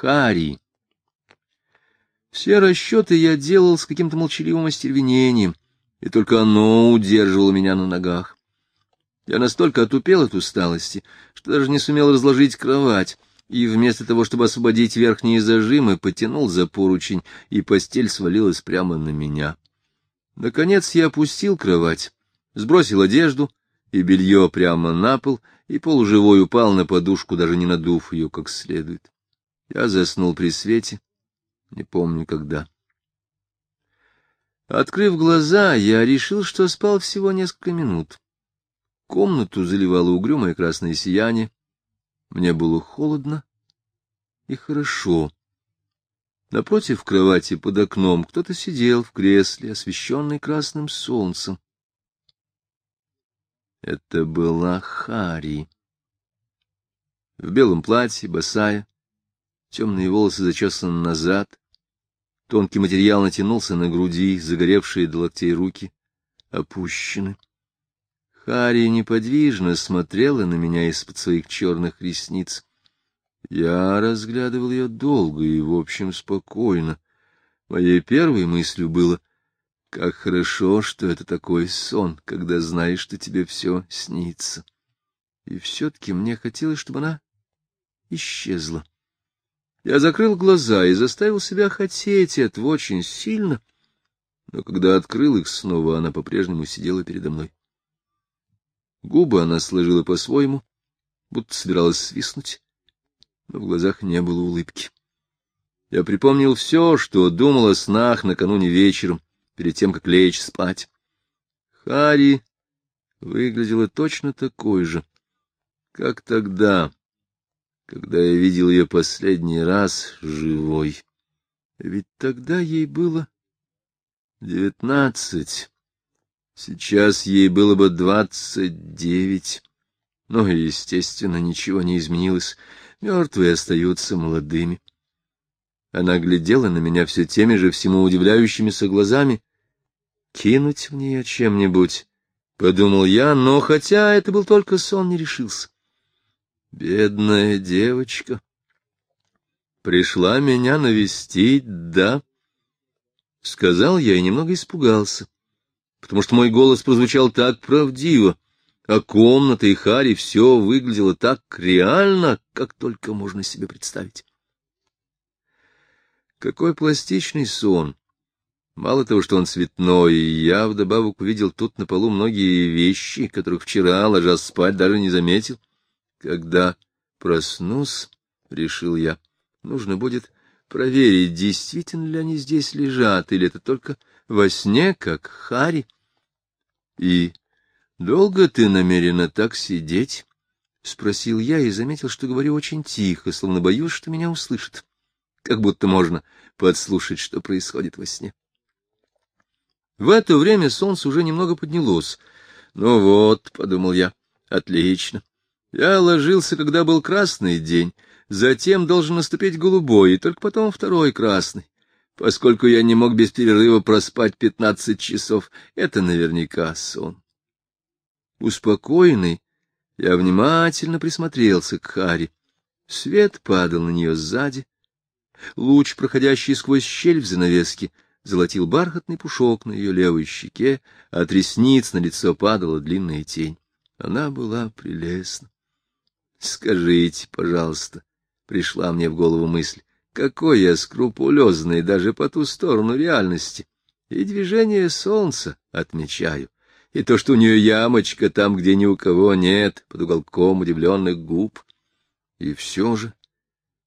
Хари. Все расчеты я делал с каким-то молчаливым остервенением, и только оно удерживало меня на ногах. Я настолько отупел от усталости, что даже не сумел разложить кровать, и вместо того, чтобы освободить верхние зажимы, потянул за поручень, и постель свалилась прямо на меня. Наконец я опустил кровать, сбросил одежду и белье прямо на пол, и полуживой упал на подушку, даже не надув ее как следует. Я заснул при свете, не помню когда. Открыв глаза, я решил, что спал всего несколько минут. Комнату заливало угрюмое красное сияние. Мне было холодно и хорошо. Напротив кровати под окном кто-то сидел в кресле, освещенный красным солнцем. Это была Хари. В белом платье, босая, темные волосы зачесаны назад, тонкий материал натянулся на груди, загоревшие до локтей руки опущены. Хари неподвижно смотрела на меня из-под своих черных ресниц. Я разглядывал ее долго и, в общем, спокойно. Моей первой мыслью было, как хорошо, что это такой сон, когда знаешь, что тебе все снится. И все-таки мне хотелось, чтобы она исчезла. Я закрыл глаза и заставил себя хотеть этого очень сильно, но когда открыл их снова, она по-прежнему сидела передо мной. Губы она сложила по-своему, будто собиралась свистнуть, но в глазах не было улыбки. Я припомнил все, что думал о снах накануне вечером, перед тем, как лечь спать. Хари выглядела точно такой же, как тогда, когда я видел ее последний раз живой. Ведь тогда ей было девятнадцать. Сейчас ей было бы двадцать девять. Но, естественно, ничего не изменилось. Мертвые остаются молодыми. Она глядела на меня все теми же всему удивляющимися глазами. Кинуть в нее чем-нибудь, — подумал я, но хотя это был только сон, не решился. Бедная девочка. Пришла меня навестить, да? Сказал я и немного испугался, потому что мой голос прозвучал так правдиво, а комната и Хари все выглядело так реально, как только можно себе представить. Какой пластичный сон! Мало того, что он цветной, я вдобавок увидел тут на полу многие вещи, которых вчера, ложась спать, даже не заметил. Когда проснусь, — решил я, — нужно будет проверить, действительно ли они здесь лежат, или это только во сне, как Хари. И долго ты намерена так сидеть? — спросил я и заметил, что говорю очень тихо, словно боюсь, что меня услышат. Как будто можно подслушать, что происходит во сне. В это время солнце уже немного поднялось. Ну вот, — подумал я, — отлично. Я ложился, когда был красный день, затем должен наступить голубой, и только потом второй красный. Поскольку я не мог без перерыва проспать пятнадцать часов, это наверняка сон. Успокоенный, я внимательно присмотрелся к Харе. Свет падал на нее сзади. Луч, проходящий сквозь щель в занавеске, золотил бархатный пушок на ее левой щеке, а от ресниц на лицо падала длинная тень. Она была прелестна. Скажите, пожалуйста, пришла мне в голову мысль, какой я скрупулезный даже по ту сторону реальности. И движение солнца отмечаю, и то, что у нее ямочка там, где ни у кого нет, под уголком удивленных губ. И все же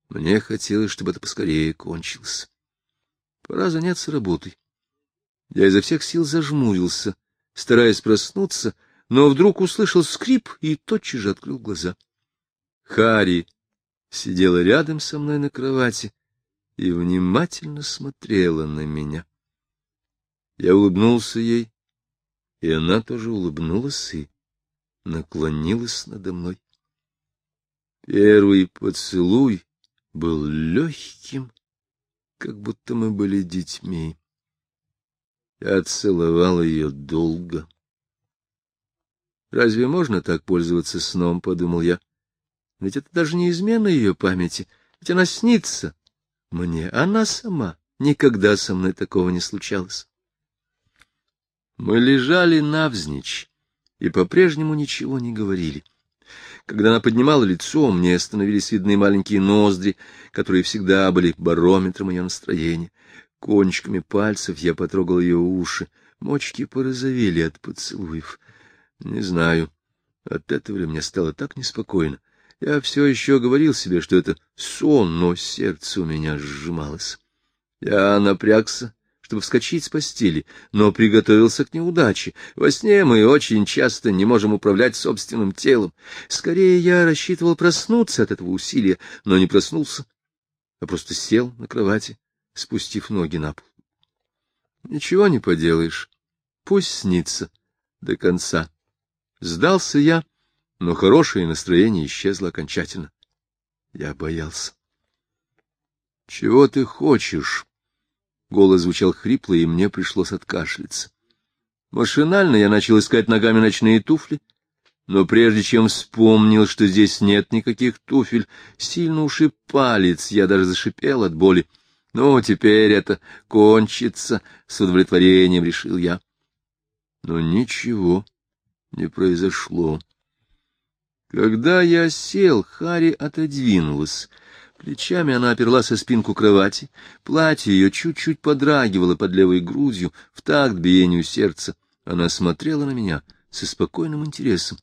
мне хотелось, чтобы это поскорее кончилось. Пора заняться работой. Я изо всех сил зажмурился, стараясь проснуться, но вдруг услышал скрип и тотчас же открыл глаза. Хари сидела рядом со мной на кровати и внимательно смотрела на меня. Я улыбнулся ей, и она тоже улыбнулась и наклонилась надо мной. Первый поцелуй был легким, как будто мы были детьми. Я целовал ее долго. Разве можно так пользоваться сном, — подумал я. Ведь это даже не измена ее памяти, ведь она снится мне, она сама. Никогда со мной такого не случалось. Мы лежали навзничь и по-прежнему ничего не говорили. Когда она поднимала лицо, мне становились видны маленькие ноздри, которые всегда были барометром ее настроения. Кончиками пальцев я потрогал ее уши. Мочки порозовели от поцелуев. Не знаю, от этого ли мне стало так неспокойно. Я все еще говорил себе, что это сон, но сердце у меня сжималось. Я напрягся, чтобы вскочить с постели, но приготовился к неудаче. Во сне мы очень часто не можем управлять собственным телом. Скорее, я рассчитывал проснуться от этого усилия, но не проснулся, а просто сел на кровати, спустив ноги на пол. Ничего не поделаешь. Пусть снится до конца. Сдался я, но хорошее настроение исчезло окончательно. Я боялся. — Чего ты хочешь? Голос звучал хрипло, и мне пришлось откашляться. Машинально я начал искать ногами ночные туфли, но прежде чем вспомнил, что здесь нет никаких туфель, сильно ушиб палец, я даже зашипел от боли. Ну, теперь это кончится, — с удовлетворением решил я. Но ничего не произошло. Когда я сел, Хари отодвинулась. Плечами она оперлась о спинку кровати, платье ее чуть-чуть подрагивало под левой грудью, в такт биению сердца. Она смотрела на меня со спокойным интересом.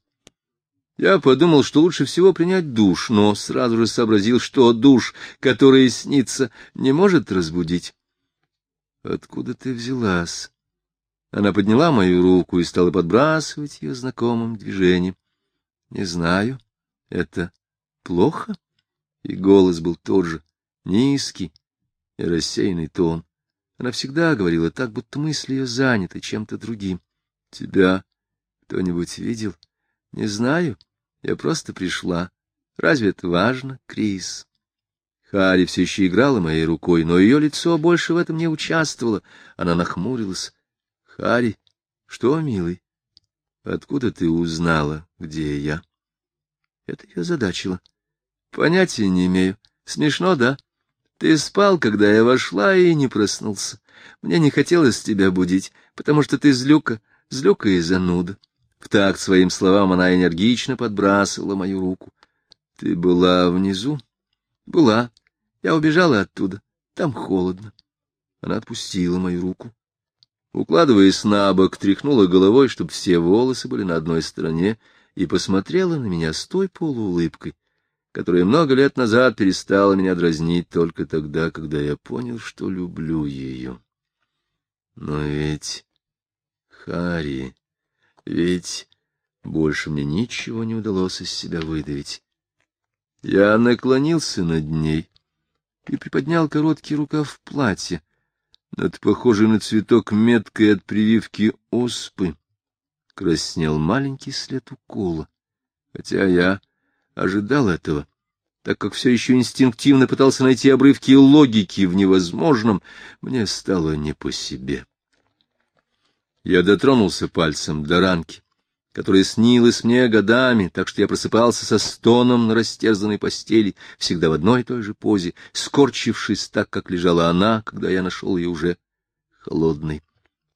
Я подумал, что лучше всего принять душ, но сразу же сообразил, что душ, который снится, не может разбудить. — Откуда ты взялась? Она подняла мою руку и стала подбрасывать ее знакомым движением. — Не знаю. Это плохо? И голос был тот же, низкий и рассеянный тон. Она всегда говорила так, будто мысли ее заняты чем-то другим. — Тебя кто-нибудь видел? — Не знаю. Я просто пришла. Разве это важно, Крис? Харри все еще играла моей рукой, но ее лицо больше в этом не участвовало. Она нахмурилась. Хари, что, милый? Откуда ты узнала, где я? Это ее задачило. Понятия не имею. Смешно, да? Ты спал, когда я вошла, и не проснулся. Мне не хотелось тебя будить, потому что ты злюка, злюка и зануда. В такт своим словам она энергично подбрасывала мою руку. Ты была внизу? Была. Я убежала оттуда. Там холодно. Она отпустила мою руку. Укладываясь на бок, тряхнула головой, чтобы все волосы были на одной стороне, и посмотрела на меня с той полуулыбкой, которая много лет назад перестала меня дразнить только тогда, когда я понял, что люблю ее. Но ведь, Хари, ведь больше мне ничего не удалось из себя выдавить. Я наклонился над ней и приподнял короткий рукав платья, над похожей на цветок меткой от прививки оспы. Краснел маленький след укола, хотя я ожидал этого, так как все еще инстинктивно пытался найти обрывки логики в невозможном, мне стало не по себе. Я дотронулся пальцем до ранки, которая снилась мне годами, так что я просыпался со стоном на растерзанной постели, всегда в одной и той же позе, скорчившись так, как лежала она, когда я нашел ее уже холодной.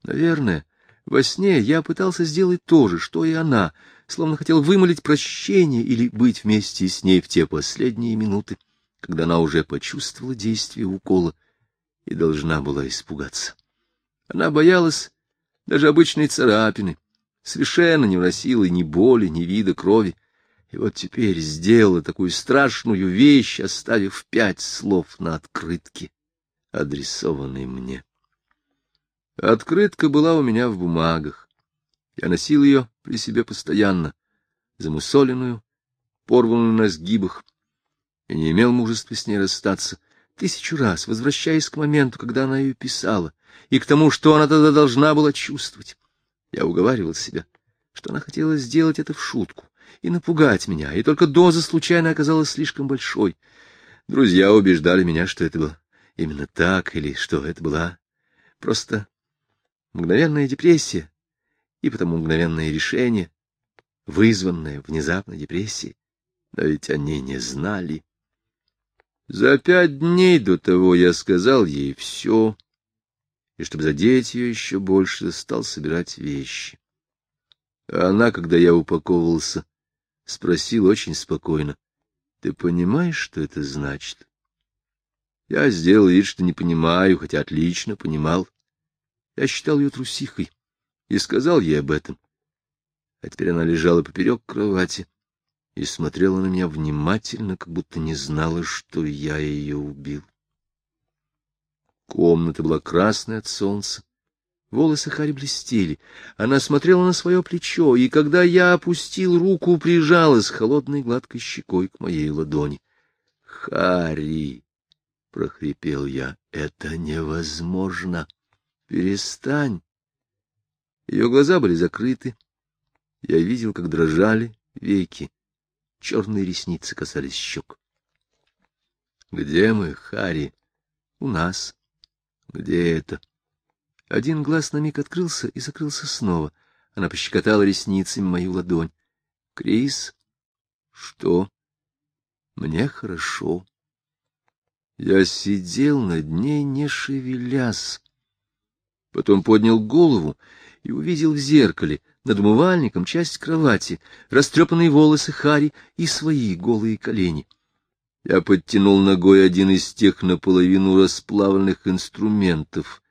Наверное, во сне я пытался сделать то же, что и она, словно хотел вымолить прощение или быть вместе с ней в те последние минуты, когда она уже почувствовала действие укола и должна была испугаться. Она боялась даже обычной царапины, совершенно не вносила ни боли, ни вида крови, и вот теперь сделала такую страшную вещь, оставив пять слов на открытке, адресованной мне. Открытка была у меня в бумагах. Я носил ее при себе постоянно, замусоленную, порванную на сгибах, и не имел мужества с ней расстаться, тысячу раз возвращаясь к моменту, когда она ее писала, и к тому, что она тогда должна была чувствовать. Я уговаривал себя, что она хотела сделать это в шутку и напугать меня, и только доза случайно оказалась слишком большой. Друзья убеждали меня, что это было именно так, или что это была просто мгновенная депрессия, и потому мгновенное решение, вызванное внезапной депрессией. Но ведь они не знали. За пять дней до того я сказал ей все, и чтобы задеть ее еще больше, стал собирать вещи. А она, когда я упаковывался, спросила очень спокойно, «Ты понимаешь, что это значит?» Я сделал вид, что не понимаю, хотя отлично понимал. Я считал ее трусихой и сказал ей об этом. А теперь она лежала поперек кровати и смотрела на меня внимательно, как будто не знала, что я ее убил. Комната была красная от солнца. Волосы Хари блестели. Она смотрела на свое плечо, и когда я опустил руку, прижалась холодной гладкой щекой к моей ладони. — Хари! — прохрипел я. — Это невозможно! Перестань! Ее глаза были закрыты. Я видел, как дрожали веки. Черные ресницы касались щек. — Где мы, Хари? — У нас. — Где это? Один глаз на миг открылся и закрылся снова. Она пощекотала ресницами мою ладонь. — Крис? — Что? — Мне хорошо. Я сидел над ней, не шевелясь. Потом поднял голову и увидел в зеркале — над умывальником часть кровати, растрепанные волосы Хари и свои голые колени. Я подтянул ногой один из тех наполовину расплавленных инструментов,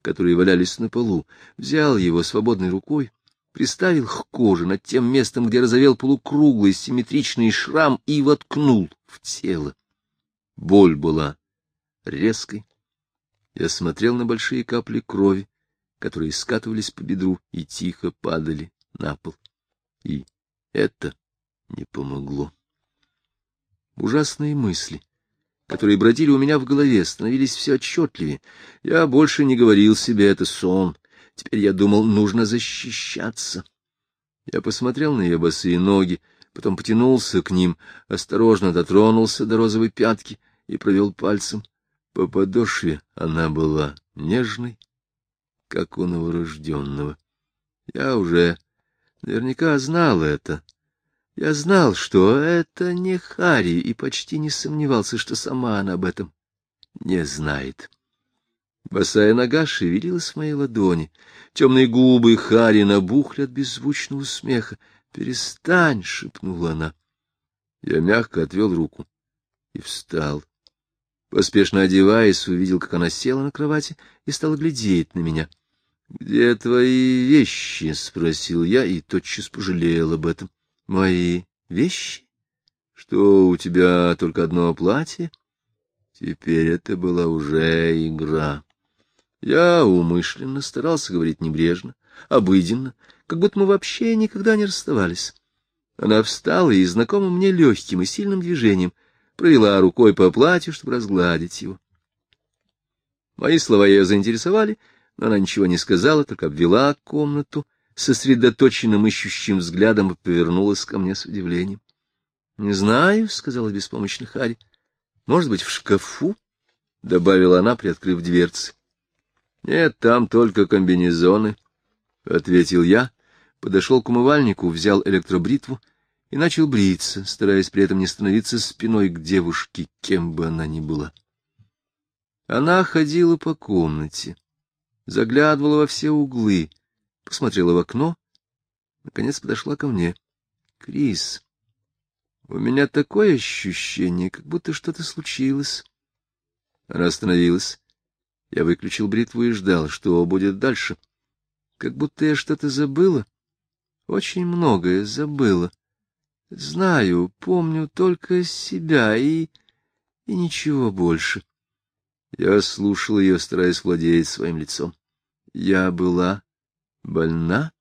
которые валялись на полу, взял его свободной рукой, приставил к коже над тем местом, где разовел полукруглый симметричный шрам, и воткнул в тело. Боль была резкой. Я смотрел на большие капли крови, которые скатывались по бедру и тихо падали на пол. И это не помогло. Ужасные мысли, которые бродили у меня в голове, становились все отчетливее. Я больше не говорил себе «это сон». Теперь я думал, нужно защищаться. Я посмотрел на ее босые ноги, потом потянулся к ним, осторожно дотронулся до розовой пятки и провел пальцем по подошве. Она была нежной как у новорожденного. Я уже наверняка знал это. Я знал, что это не Хари, и почти не сомневался, что сама она об этом не знает. Босая нога шевелилась в моей ладони. Темные губы Хари набухли от беззвучного смеха. «Перестань!» — шепнула она. Я мягко отвел руку и встал. Поспешно одеваясь, увидел, как она села на кровати и стала глядеть на меня —— Где твои вещи? — спросил я и тотчас пожалел об этом. — Мои вещи? Что, у тебя только одно платье? Теперь это была уже игра. Я умышленно старался говорить небрежно, обыденно, как будто мы вообще никогда не расставались. Она встала и знакомым мне легким и сильным движением провела рукой по платью, чтобы разгладить его. Мои слова ее заинтересовали — но она ничего не сказала, только обвела комнату сосредоточенным ищущим взглядом повернулась ко мне с удивлением. — Не знаю, — сказала беспомощно Харри. — Может быть, в шкафу? — добавила она, приоткрыв дверцы. — Нет, там только комбинезоны, — ответил я, подошел к умывальнику, взял электробритву и начал бриться, стараясь при этом не становиться спиной к девушке, кем бы она ни была. Она ходила по комнате, заглядывала во все углы, посмотрела в окно, наконец подошла ко мне. — Крис, у меня такое ощущение, как будто что-то случилось. Она остановилась. Я выключил бритву и ждал, что будет дальше. Как будто я что-то забыла. Очень многое забыла. Знаю, помню только себя и... и ничего больше. Я слушал ее, стараясь владеть своим лицом. Я была больна?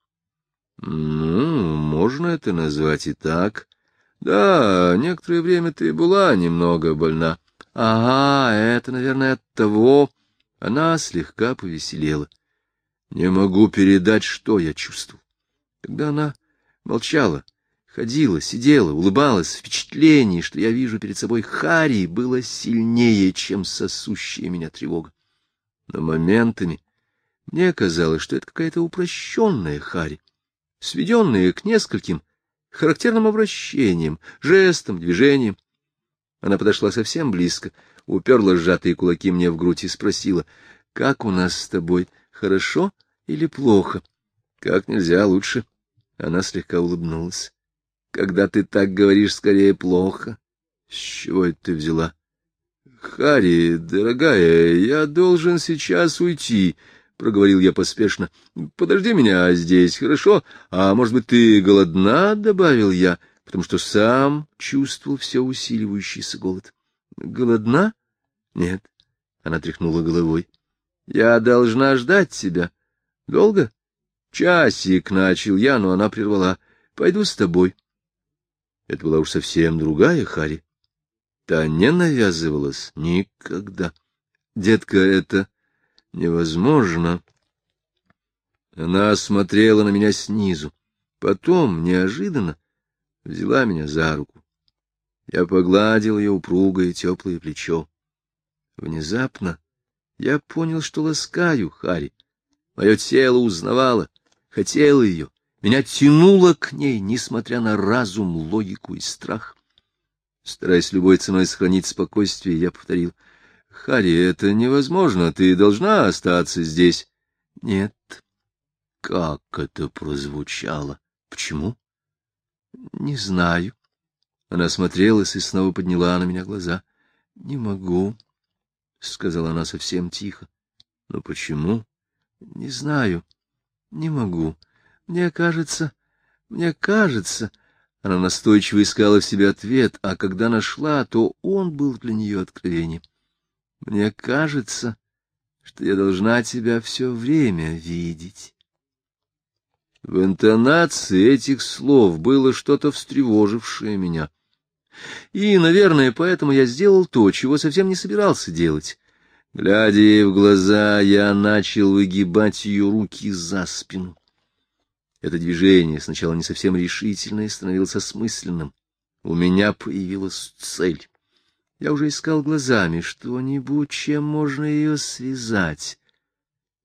Ну, можно это назвать и так. Да, некоторое время ты была немного больна. Ага, это, наверное, от того. Она слегка повеселела. Не могу передать, что я чувствовал. Когда она молчала, Ходила, сидела, улыбалась. Впечатление, что я вижу перед собой Хари, было сильнее, чем сосущая меня тревога. Но моментами мне казалось, что это какая-то упрощенная Хари, сведенная к нескольким характерным обращениям, жестам, движениям. Она подошла совсем близко, уперла сжатые кулаки мне в грудь и спросила, «Как у нас с тобой, хорошо или плохо?» «Как нельзя лучше». Она слегка улыбнулась. «Когда ты так говоришь, скорее плохо». «С чего это ты взяла?» «Харри, дорогая, я должен сейчас уйти», — проговорил я поспешно. «Подожди меня здесь, хорошо? А может быть, ты голодна?» — добавил я, потому что сам чувствовал все усиливающийся голод. «Голодна? Нет». Она тряхнула головой. «Я должна ждать тебя. Долго?» «Часик», — начал я, но она прервала. «Пойду с тобой». Это была уж совсем другая Харри. Та не навязывалась никогда. Детка, это невозможно. Она смотрела на меня снизу. Потом, неожиданно, взяла меня за руку. Я погладил ее упругое теплое плечо. Внезапно я понял, что ласкаю Хари. Мое тело узнавало, хотело ее. Меня тянуло к ней, несмотря на разум, логику и страх. Стараясь любой ценой сохранить спокойствие, я повторил. — Харри, это невозможно, ты должна остаться здесь. — Нет. — Как это прозвучало? Почему? — Не знаю. Она смотрелась и снова подняла на меня глаза. — Не могу, — сказала она совсем тихо. — Но почему? — Не знаю. Не могу. Мне кажется, мне кажется... Она настойчиво искала в себе ответ, а когда нашла, то он был для нее откровением. Мне кажется, что я должна тебя все время видеть. В интонации этих слов было что-то встревожившее меня. И, наверное, поэтому я сделал то, чего совсем не собирался делать. Глядя ей в глаза, я начал выгибать ее руки за спину. Это движение, сначала не совсем решительное, становилось осмысленным. У меня появилась цель. Я уже искал глазами что-нибудь, чем можно ее связать.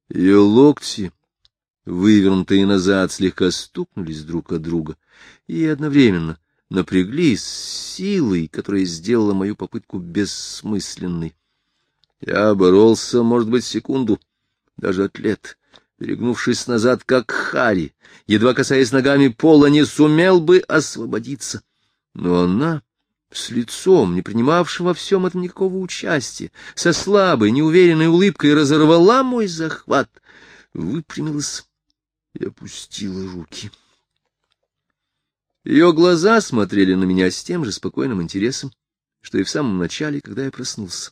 Ее локти, вывернутые назад, слегка стукнулись друг от друга и одновременно напряглись силой, которая сделала мою попытку бессмысленной. Я боролся, может быть, секунду, даже атлет, перегнувшись назад, как Хари, едва касаясь ногами пола, не сумел бы освободиться. Но она, с лицом, не принимавшим во всем этом никакого участия, со слабой, неуверенной улыбкой разорвала мой захват, выпрямилась и опустила руки. Ее глаза смотрели на меня с тем же спокойным интересом, что и в самом начале, когда я проснулся.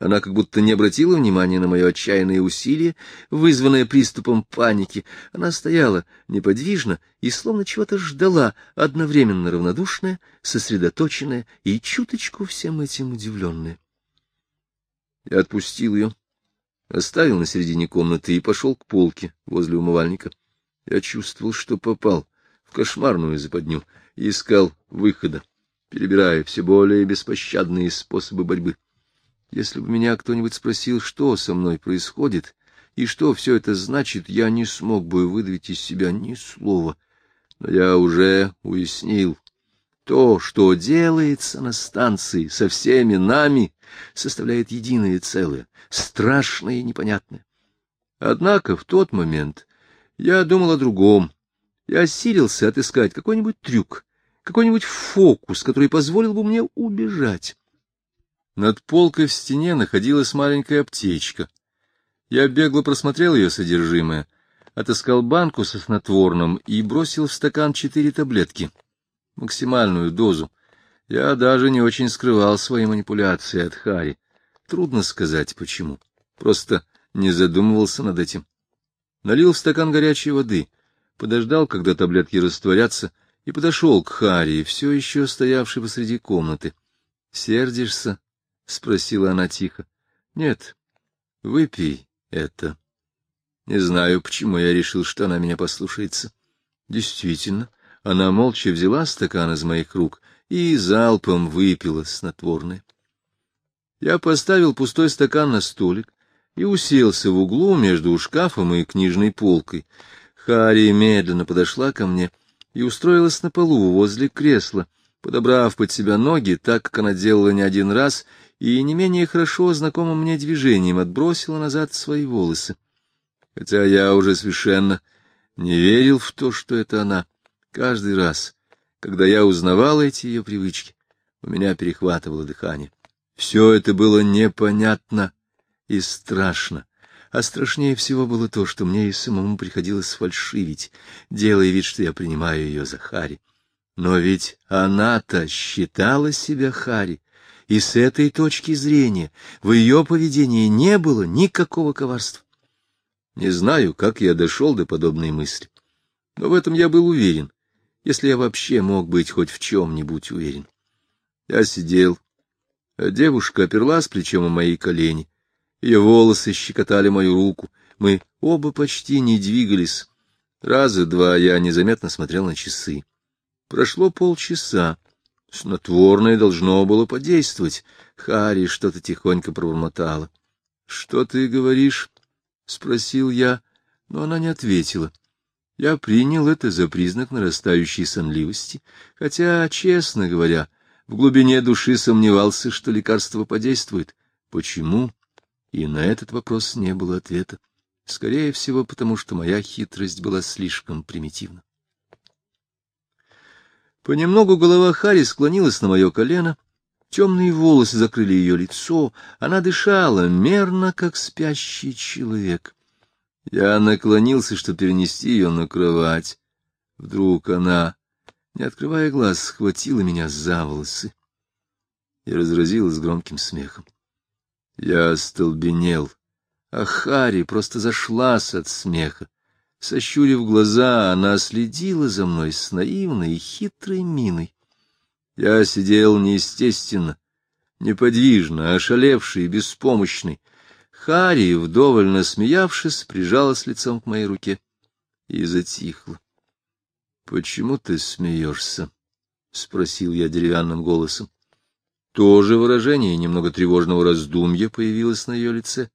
Она как будто не обратила внимания на мое отчаянное усилие, вызванное приступом паники. Она стояла неподвижно и словно чего-то ждала, одновременно равнодушная, сосредоточенная и чуточку всем этим удивленная. Я отпустил ее, оставил на середине комнаты и пошел к полке возле умывальника. Я чувствовал, что попал в кошмарную западню и искал выхода, перебирая все более беспощадные способы борьбы. Если бы меня кто-нибудь спросил, что со мной происходит и что все это значит, я не смог бы выдавить из себя ни слова. Но я уже уяснил. То, что делается на станции со всеми нами, составляет единое целое, страшное и непонятное. Однако в тот момент я думал о другом. Я силился отыскать какой-нибудь трюк, какой-нибудь фокус, который позволил бы мне убежать. Над полкой в стене находилась маленькая аптечка. Я бегло просмотрел ее содержимое, отыскал банку со снотворным и бросил в стакан четыре таблетки. Максимальную дозу. Я даже не очень скрывал свои манипуляции от Хари. Трудно сказать, почему. Просто не задумывался над этим. Налил в стакан горячей воды, подождал, когда таблетки растворятся, и подошел к Хари, все еще стоявшей посреди комнаты. — Сердишься? — спросила она тихо. — Нет, выпей это. Не знаю, почему я решил, что она меня послушается. Действительно, она молча взяла стакан из моих рук и залпом выпила снотворное. Я поставил пустой стакан на столик и уселся в углу между шкафом и книжной полкой. Харри медленно подошла ко мне и устроилась на полу возле кресла, подобрав под себя ноги, так как она делала не один раз, и не менее хорошо знакомым мне движением отбросила назад свои волосы. Хотя я уже совершенно не верил в то, что это она. Каждый раз, когда я узнавал эти ее привычки, у меня перехватывало дыхание. Все это было непонятно и страшно. А страшнее всего было то, что мне и самому приходилось фальшивить, делая вид, что я принимаю ее за Хари. Но ведь она-то считала себя Хари, и с этой точки зрения в ее поведении не было никакого коварства. Не знаю, как я дошел до подобной мысли, но в этом я был уверен, если я вообще мог быть хоть в чем-нибудь уверен. Я сидел, а девушка оперлась плечом о мои колени. Ее волосы щекотали мою руку. Мы оба почти не двигались. Раза два я незаметно смотрел на часы. Прошло полчаса. Снотворное должно было подействовать. Хари что-то тихонько пробормотала. — Что ты говоришь? — спросил я, но она не ответила. Я принял это за признак нарастающей сонливости, хотя, честно говоря, в глубине души сомневался, что лекарство подействует. Почему? И на этот вопрос не было ответа. Скорее всего, потому что моя хитрость была слишком примитивна. Понемногу голова Хари склонилась на мое колено, темные волосы закрыли ее лицо, она дышала мерно, как спящий человек. Я наклонился, чтобы перенести ее на кровать. Вдруг она не открывая глаз, схватила меня за волосы и разразилась громким смехом. Я остолбенел, а Хари просто зашлась от смеха. Сощурив глаза, она следила за мной с наивной и хитрой миной. Я сидел неестественно, неподвижно, ошалевший беспомощный. Хари, вдоволь насмеявшись, прижалась лицом к моей руке и затихла. — Почему ты смеешься? — спросил я деревянным голосом. То же выражение немного тревожного раздумья появилось на ее лице.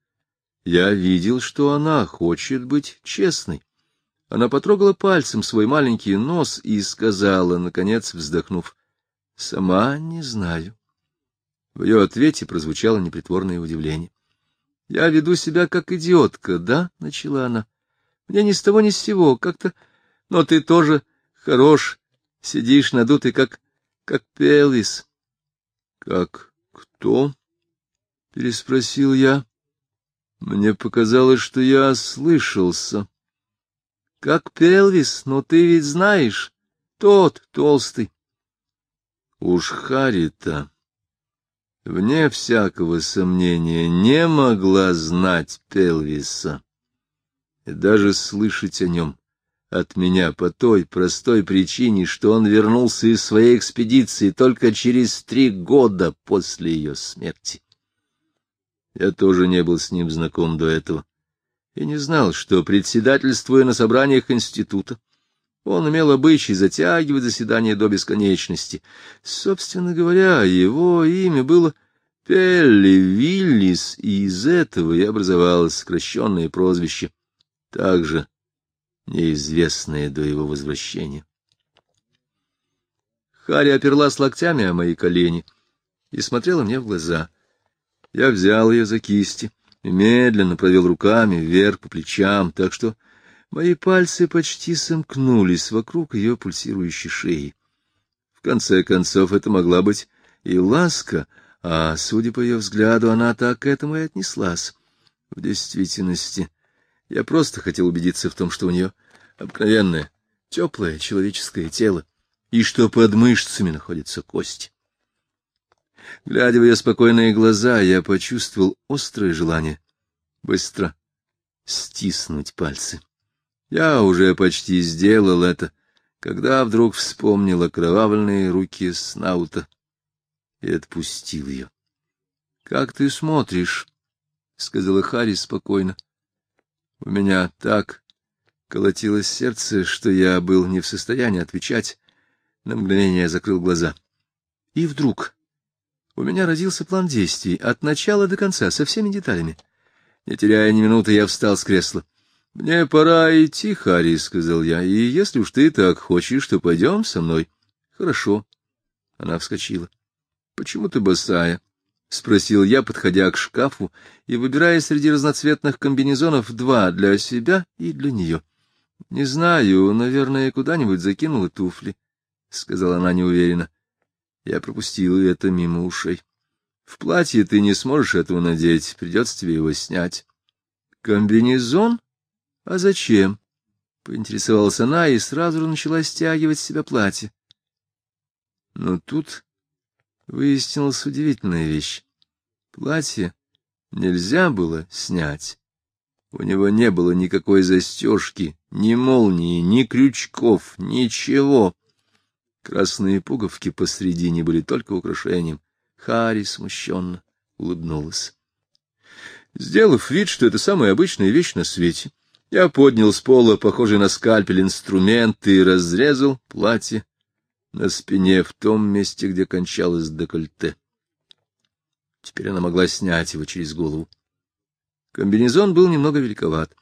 Я видел, что она хочет быть честной. Она потрогала пальцем свой маленький нос и сказала, наконец вздохнув, — Сама не знаю. В ее ответе прозвучало непритворное удивление. — Я веду себя как идиотка, да? — начала она. — Мне ни с того ни с сего, как-то... Но ты тоже Хорош, сидишь надутый, как... как Пелвис. — Как кто? — переспросил я. Мне показалось, что я ослышался. — Как Пелвис, но ты ведь знаешь, тот толстый. Уж Харита, вне всякого сомнения, не могла знать Пелвиса и даже слышать о нем от меня по той простой причине, что он вернулся из своей экспедиции только через три года после ее смерти. Я тоже не был с ним знаком до этого и не знал, что, председательствуя на собраниях института, он имел обычай затягивать заседания до бесконечности. Собственно говоря, его имя было Пелли Виллис, и из этого и образовалось сокращенное прозвище. Также неизвестное до его возвращения. Харри оперлась локтями о мои колени и смотрела мне в глаза. Я взял ее за кисти и медленно провел руками вверх по плечам, так что мои пальцы почти сомкнулись вокруг ее пульсирующей шеи. В конце концов, это могла быть и ласка, а, судя по ее взгляду, она так к этому и отнеслась. В действительности, я просто хотел убедиться в том, что у нее обыкновенное, теплое человеческое тело, и что под мышцами находится кость. Глядя в ее спокойные глаза, я почувствовал острое желание быстро стиснуть пальцы. Я уже почти сделал это, когда вдруг вспомнил окровавленные руки Снаута и отпустил ее. — Как ты смотришь? — сказала Харри спокойно. У меня так колотилось сердце, что я был не в состоянии отвечать. На мгновение я закрыл глаза. И вдруг у меня родился план действий от начала до конца, со всеми деталями. Не теряя ни минуты, я встал с кресла. — Мне пора идти, Харри, — сказал я, — и если уж ты так хочешь, то пойдем со мной. — Хорошо, Она вскочила. — Почему ты босая? — спросил я, подходя к шкафу и выбирая среди разноцветных комбинезонов два для себя и для нее. — Не знаю, наверное, куда-нибудь закинула туфли, — сказала она неуверенно. Я пропустил это мимо ушей. — В платье ты не сможешь этого надеть, придется тебе его снять. — Комбинезон? А зачем? — поинтересовалась она и сразу же начала стягивать с себя платье. Но тут выяснилась удивительная вещь. Платье нельзя было снять. У него не было никакой застежки, ни молнии, ни крючков, ничего. Красные пуговки посредине были только украшением. Хари смущенно улыбнулась. Сделав вид, что это самая обычная вещь на свете, я поднял с пола, похожий на скальпель, инструмент и разрезал платье на спине в том месте, где кончалось декольте. Теперь она могла снять его через голову. Комбинезон был немного великоват.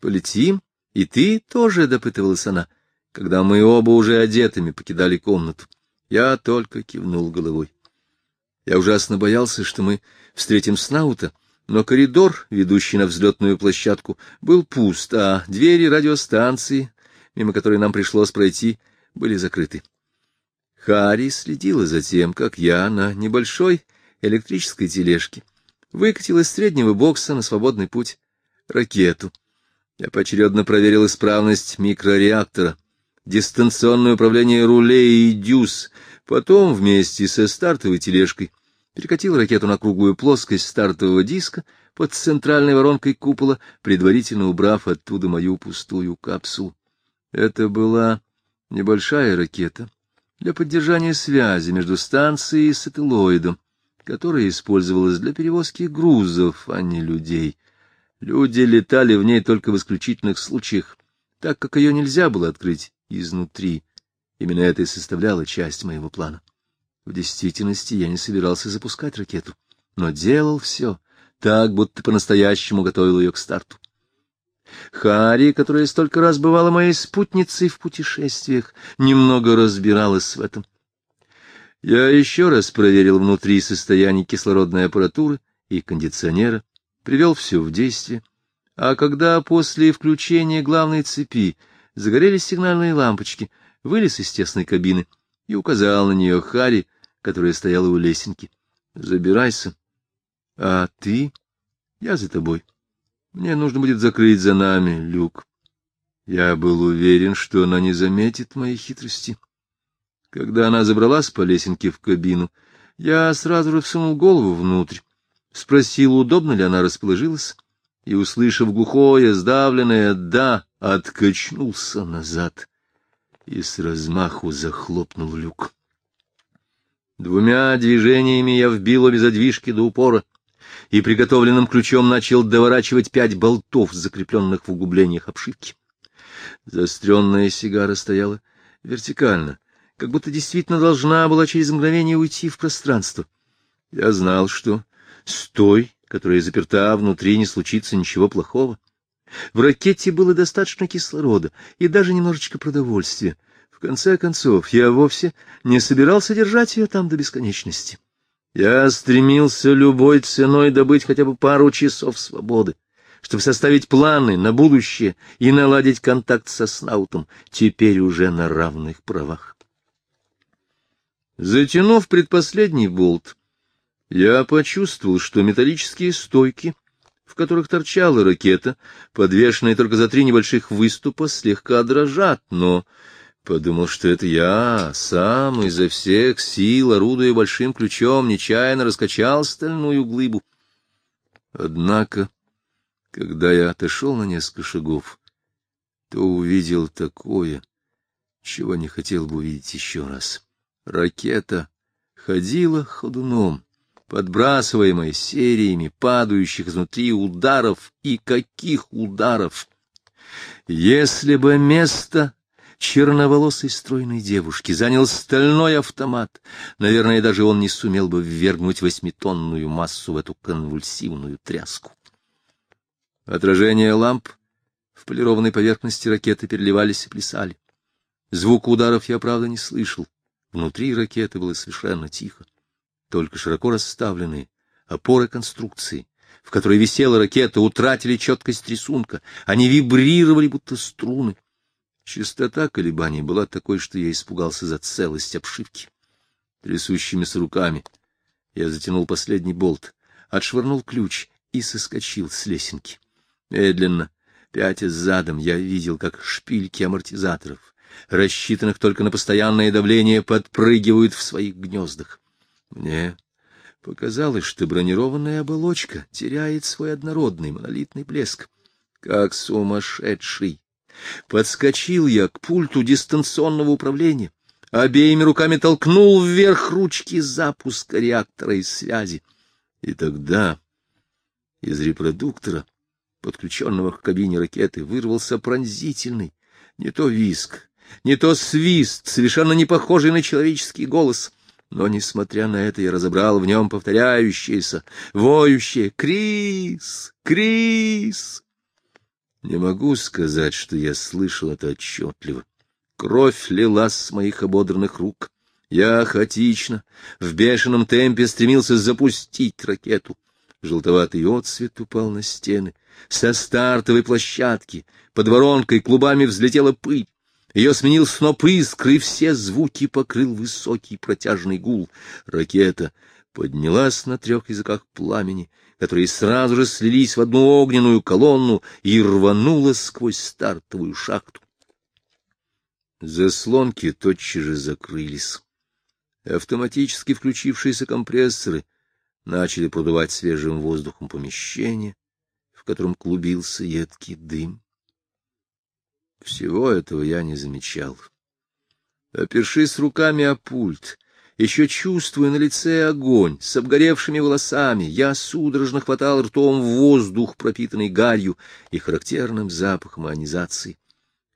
«Полетим, и ты тоже», — допытывалась она, когда мы оба уже одетыми покидали комнату. Я только кивнул головой. Я ужасно боялся, что мы встретим Снаута, но коридор, ведущий на взлетную площадку, был пуст, а двери радиостанции, мимо которой нам пришлось пройти, были закрыты. Харри следила за тем, как я на небольшой электрической тележке выкатил из среднего бокса на свободный путь ракету. Я поочередно проверил исправность микрореактора, дистанционное управление рулей и дюз, потом вместе со стартовой тележкой перекатил ракету на круглую плоскость стартового диска под центральной воронкой купола, предварительно убрав оттуда мою пустую капсулу. Это была небольшая ракета для поддержания связи между станцией и сателлоидом, которая использовалась для перевозки грузов, а не людей. Люди летали в ней только в исключительных случаях, так как ее нельзя было открыть изнутри. Именно это и составляло часть моего плана. В действительности я не собирался запускать ракету, но делал все так, будто по-настоящему готовил ее к старту. Хари, которая столько раз бывала моей спутницей в путешествиях, немного разбиралась в этом. Я еще раз проверил внутри состояние кислородной аппаратуры и кондиционера, привел все в действие, а когда после включения главной цепи загорелись сигнальные лампочки, вылез из тесной кабины и указал на нее Хари, которая стояла у лесенки. — Забирайся. — А ты? — Я за тобой. Мне нужно будет закрыть за нами люк. Я был уверен, что она не заметит моей хитрости. — когда она забралась по лесенке в кабину, я сразу же всунул голову внутрь, спросил, удобно ли она расположилась, и, услышав глухое, сдавленное «да», откачнулся назад и с размаху захлопнул люк. Двумя движениями я вбил обе задвижки до упора и приготовленным ключом начал доворачивать пять болтов, закрепленных в углублениях обшивки. Заостренная сигара стояла вертикально, как будто действительно должна была через мгновение уйти в пространство. Я знал, что с той, которая заперта внутри, не случится ничего плохого. В ракете было достаточно кислорода и даже немножечко продовольствия. В конце концов, я вовсе не собирался держать ее там до бесконечности. Я стремился любой ценой добыть хотя бы пару часов свободы, чтобы составить планы на будущее и наладить контакт со Снаутом, теперь уже на равных правах. Затянув предпоследний болт, я почувствовал, что металлические стойки, в которых торчала ракета, подвешенная только за три небольших выступа, слегка дрожат, но подумал, что это я сам изо всех сил, орудуя большим ключом, нечаянно раскачал стальную глыбу. Однако, когда я отошел на несколько шагов, то увидел такое, чего не хотел бы увидеть еще раз. Ракета ходила ходуном, подбрасываемая сериями падающих изнутри ударов, и каких ударов! Если бы место черноволосой стройной девушки занял стальной автомат, наверное, даже он не сумел бы ввергнуть восьмитонную массу в эту конвульсивную тряску. Отражения ламп в полированной поверхности ракеты переливались и плясали. Звук ударов я, правда, не слышал Внутри ракеты было совершенно тихо. Только широко расставленные опоры конструкции, в которой висела ракета, утратили четкость рисунка. Они вибрировали, будто струны. Частота колебаний была такой, что я испугался за целость обшивки. Трясущимися руками я затянул последний болт, отшвырнул ключ и соскочил с лесенки. Медленно, пятясь задом, я видел, как шпильки амортизаторов, рассчитанных только на постоянное давление, подпрыгивают в своих гнездах. Мне показалось, что бронированная оболочка теряет свой однородный монолитный блеск. Как сумасшедший! Подскочил я к пульту дистанционного управления, обеими руками толкнул вверх ручки запуска реактора из связи. И тогда из репродуктора, подключенного к кабине ракеты, вырвался пронзительный, не то виск, не то свист, совершенно не похожий на человеческий голос. Но, несмотря на это, я разобрал в нем повторяющееся, воющее «Крис! Крис!». Не могу сказать, что я слышал это отчетливо. Кровь лилась с моих ободранных рук. Я хаотично, в бешеном темпе стремился запустить ракету. Желтоватый отсвет упал на стены. Со стартовой площадки под воронкой клубами взлетела пыль. Ее сменил сноп искр, и все звуки покрыл высокий протяжный гул. Ракета поднялась на трех языках пламени, которые сразу же слились в одну огненную колонну и рванула сквозь стартовую шахту. Заслонки тотчас же закрылись. Автоматически включившиеся компрессоры начали продувать свежим воздухом помещение, в котором клубился едкий дым. Всего этого я не замечал. Опершись руками о пульт, еще чувствуя на лице огонь, с обгоревшими волосами, я судорожно хватал ртом воздух, пропитанный гарью и характерным запахом ионизации.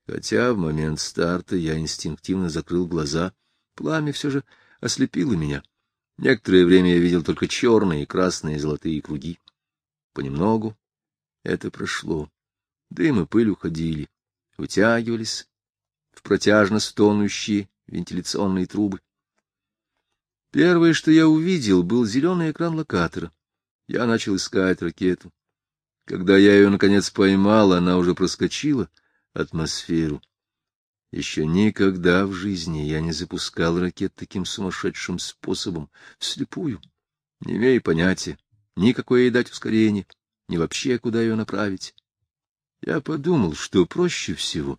Хотя в момент старта я инстинктивно закрыл глаза, пламя все же ослепило меня. Некоторое время я видел только черные, красные, золотые круги. Понемногу это прошло. Дым и пыль уходили вытягивались в протяжно стонущие вентиляционные трубы. Первое, что я увидел, был зеленый экран локатора. Я начал искать ракету. Когда я ее, наконец, поймал, она уже проскочила атмосферу. Еще никогда в жизни я не запускал ракет таким сумасшедшим способом, вслепую, не имея понятия, никакое ей дать ускорение, ни вообще куда ее направить. Я подумал, что проще всего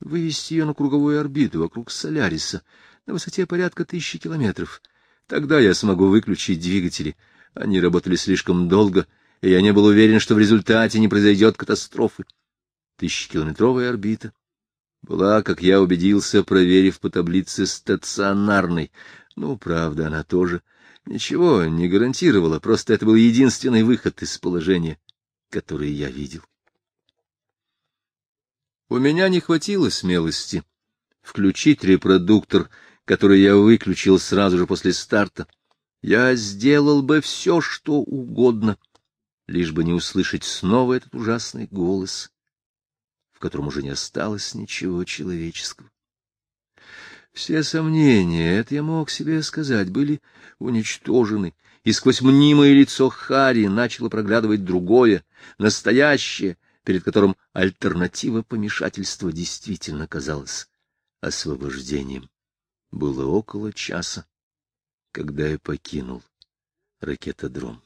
вывести ее на круговую орбиту вокруг Соляриса на высоте порядка тысячи километров. Тогда я смогу выключить двигатели. Они работали слишком долго, и я не был уверен, что в результате не произойдет катастрофы. Тысячекилометровая орбита была, как я убедился, проверив по таблице, стационарной. Ну, правда, она тоже ничего не гарантировала, просто это был единственный выход из положения, который я видел. У меня не хватило смелости включить репродуктор, который я выключил сразу же после старта. Я сделал бы все, что угодно, лишь бы не услышать снова этот ужасный голос, в котором уже не осталось ничего человеческого. Все сомнения, это я мог себе сказать, были уничтожены, и сквозь мнимое лицо Хари начало проглядывать другое, настоящее, перед которым альтернатива помешательства действительно казалась освобождением. Было около часа, когда я покинул ракетодром.